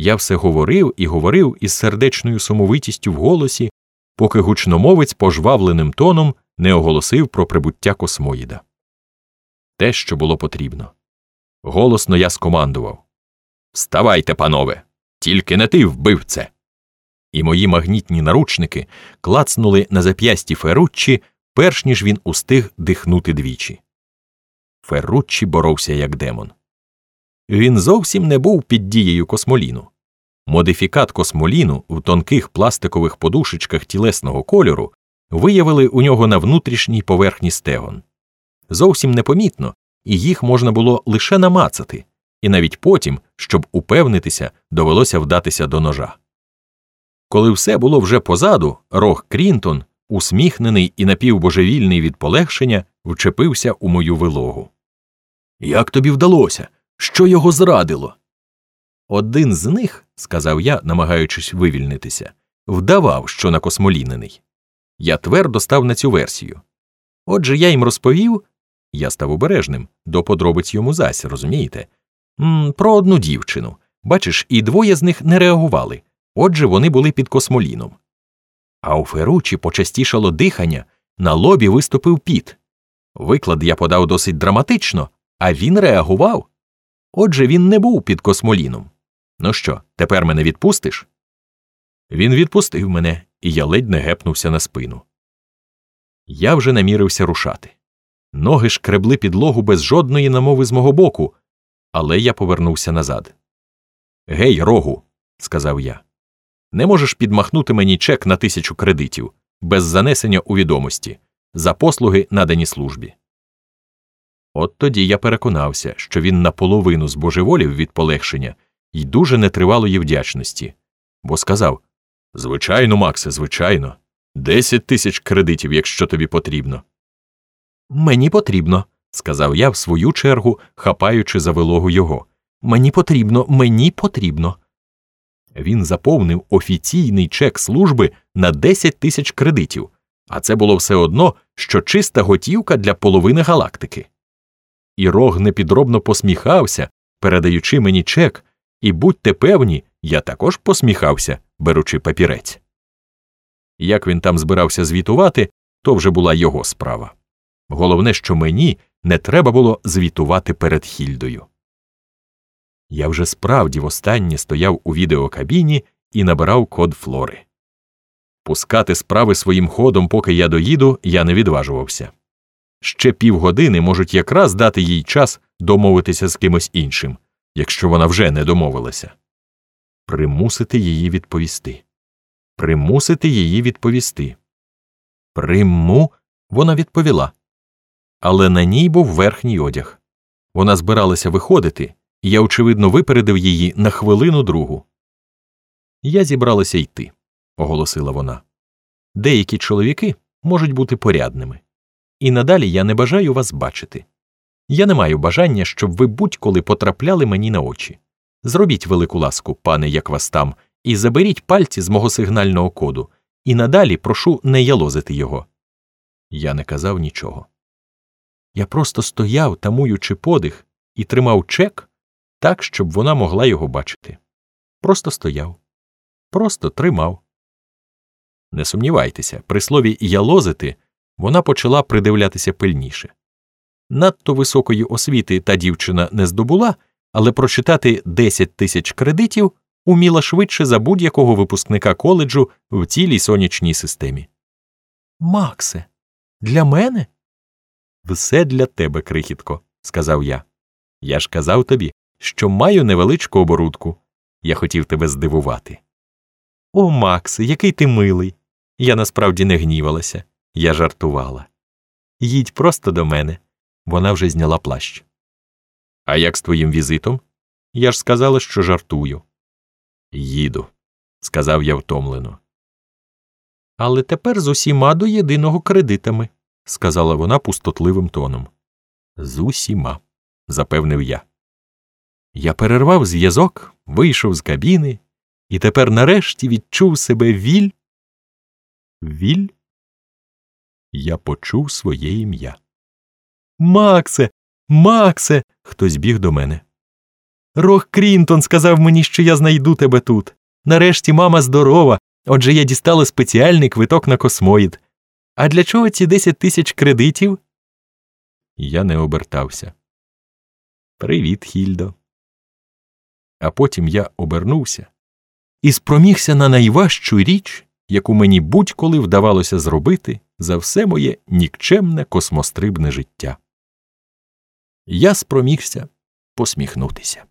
Я все говорив і говорив із сердечною сумовитістю в голосі, поки гучномовець пожвавленим тоном не оголосив про прибуття космоїда. Те, що було потрібно. Голосно я скомандував Вставайте, панове, тільки не ти вбив це. І мої магнітні наручники клацнули на зап'ясті Ферруччі, перш ніж він устиг дихнути двічі. Ферруччі боровся як демон. Він зовсім не був під дією космоліну. Модифікат космоліну в тонких пластикових подушечках тілесного кольору виявили у нього на внутрішній поверхні стегон. Зовсім непомітно, і їх можна було лише намацати, і навіть потім, щоб упевнитися, довелося вдатися до ножа. Коли все було вже позаду, рог Крінтон, усміхнений і напівбожевільний від полегшення, вчепився у мою вилогу. Як тобі вдалося? Що його зрадило? Один з них, сказав я, намагаючись вивільнитися, вдавав, що на космолінений. Я твердо став на цю версію. Отже, я їм розповів я став обережним, до подробиць йому зась, розумієте? М, Про одну дівчину. Бачиш, і двоє з них не реагували, отже, вони були під космоліном. А у Феручі почастішало дихання, на лобі виступив піт. Виклад я подав досить драматично, а він реагував. Отже, він не був під космоліном. Ну що, тепер мене відпустиш? Він відпустив мене, і я ледь не гепнувся на спину. Я вже намірився рушати. Ноги шкребли підлогу без жодної намови з мого боку, але я повернувся назад. Гей, рогу, сказав я, не можеш підмахнути мені чек на тисячу кредитів без занесення у відомості за послуги, надані службі. От тоді я переконався, що він наполовину збожеволів від полегшення і дуже нетривалої вдячності, бо сказав Звичайно, Максе, звичайно, десять тисяч кредитів, якщо тобі потрібно. Мені потрібно, сказав я в свою чергу, хапаючи за вилогу його. Мені потрібно, мені потрібно. Він заповнив офіційний чек служби на 10 тисяч кредитів, а це було все одно, що чиста готівка для половини галактики. І рог непідробно посміхався, передаючи мені чек, і будьте певні, я також посміхався, беручи папірець. Як він там збирався звітувати, то вже була його справа. Головне, що мені не треба було звітувати перед Хільдою. Я вже справді востаннє стояв у відеокабіні і набирав код флори. Пускати справи своїм ходом, поки я доїду, я не відважувався. Ще півгодини можуть якраз дати їй час домовитися з кимось іншим, якщо вона вже не домовилася. Примусити її відповісти. Примусити її відповісти. Приму. Вона відповіла але на ній був верхній одяг. Вона збиралася виходити, і я, очевидно, випередив її на хвилину другу. Я зібралася йти, оголосила вона. Деякі чоловіки можуть бути порядними, і надалі я не бажаю вас бачити. Я не маю бажання, щоб ви будь-коли потрапляли мені на очі. Зробіть велику ласку, пане, як вас там, і заберіть пальці з мого сигнального коду, і надалі прошу не ялозити його. Я не казав нічого. Я просто стояв, тамуючи подих, і тримав чек так, щоб вона могла його бачити. Просто стояв, просто тримав. Не сумнівайтеся, при слові ялозити вона почала придивлятися пильніше. Надто високої освіти та дівчина не здобула, але прочитати 10 тисяч кредитів уміла швидше за будь-якого випускника коледжу в цілій сонячній системі. Максе, для мене? Все для тебе, крихітко, сказав я. Я ж казав тобі, що маю невеличку оборудку. Я хотів тебе здивувати. О, Макс, який ти милий. Я насправді не гнівалася, я жартувала. Їдь просто до мене. Вона вже зняла плащ. А як з твоїм візитом? Я ж сказала, що жартую. Їду, сказав я втомлено. Але тепер з усіма до єдиного кредитами сказала вона пустотливим тоном. З усіма, запевнив я. Я перервав зв'язок, вийшов з кабіни і тепер нарешті відчув себе віль. Віль? Я почув своє ім'я. Максе, Максе. Хтось біг до мене. Рох Крінтон сказав мені, що я знайду тебе тут. Нарешті мама здорова, отже я дістала спеціальний квиток на космоїд. А для чого ці 10 тисяч кредитів? Я не обертався. Привіт, Хільдо. А потім я обернувся і спромігся на найважчу річ, яку мені будь-коли вдавалося зробити за все моє нікчемне космострибне життя. Я спромігся посміхнутися.